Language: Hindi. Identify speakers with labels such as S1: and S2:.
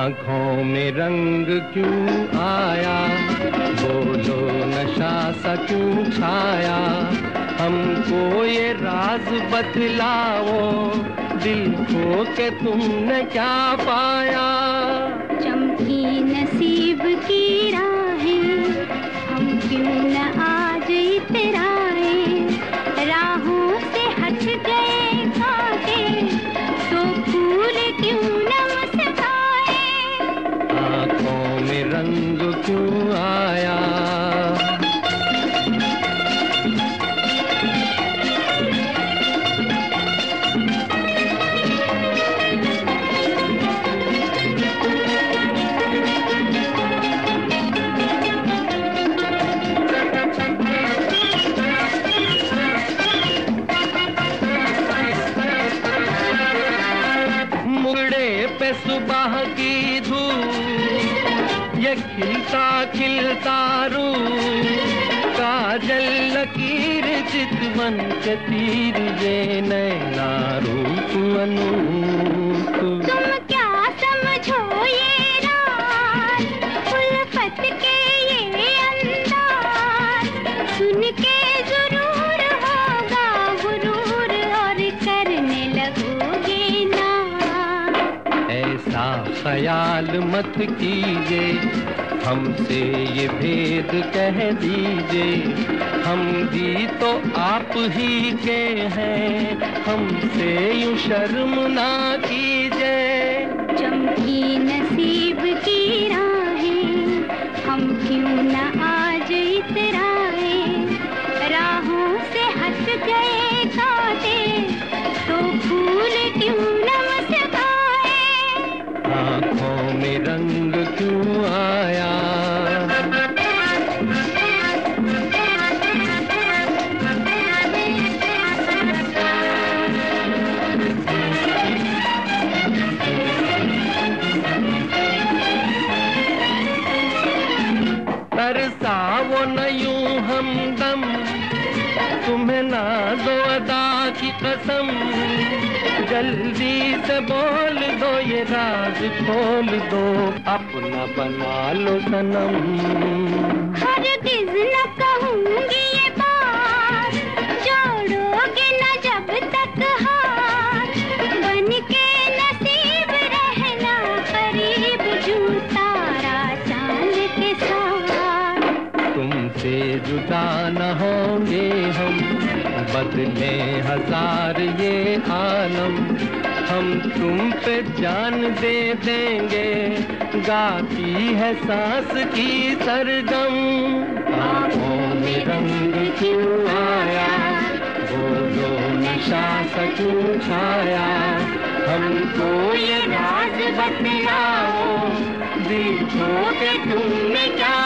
S1: में रंग क्यों आया? बोलो नशा सा क्यों छाया? हमको ये राज बतलाओ, दिल खो के तुमने क्या पाया?
S2: चमकी नसीब की राहें, हम क्यों न
S1: की धूप ये खिलता खिलता रू काजल लकीर चितवन के तीर ये नैना रूप अनूप। ख्याल मत कीजिए। हमसे ये भेद कह दीजिए। हम भी तो आप ही के हैं। हमसे यूँ शर्म ना कीजिए।
S2: चमकी नसीब की राहें, हम क्यों न
S1: रंग क्यों आया? तरसा वो न यूँ हमदम तुम्हें ना दो अदा की कसम। जल्दी से बोल दो ये राज, खोल दो। अपना बना लो सनम।
S2: हर दिन न
S1: कहूँगी बदले हज़ार ये आलम, हम तुम पे जान दे देंगे। गाती है सांस की सरगम। आँखों में रंग क्यों आया? बोलो नशा सा क्यों छाया? हमको ये राज बतलाओ दिल खो के तुमने क्या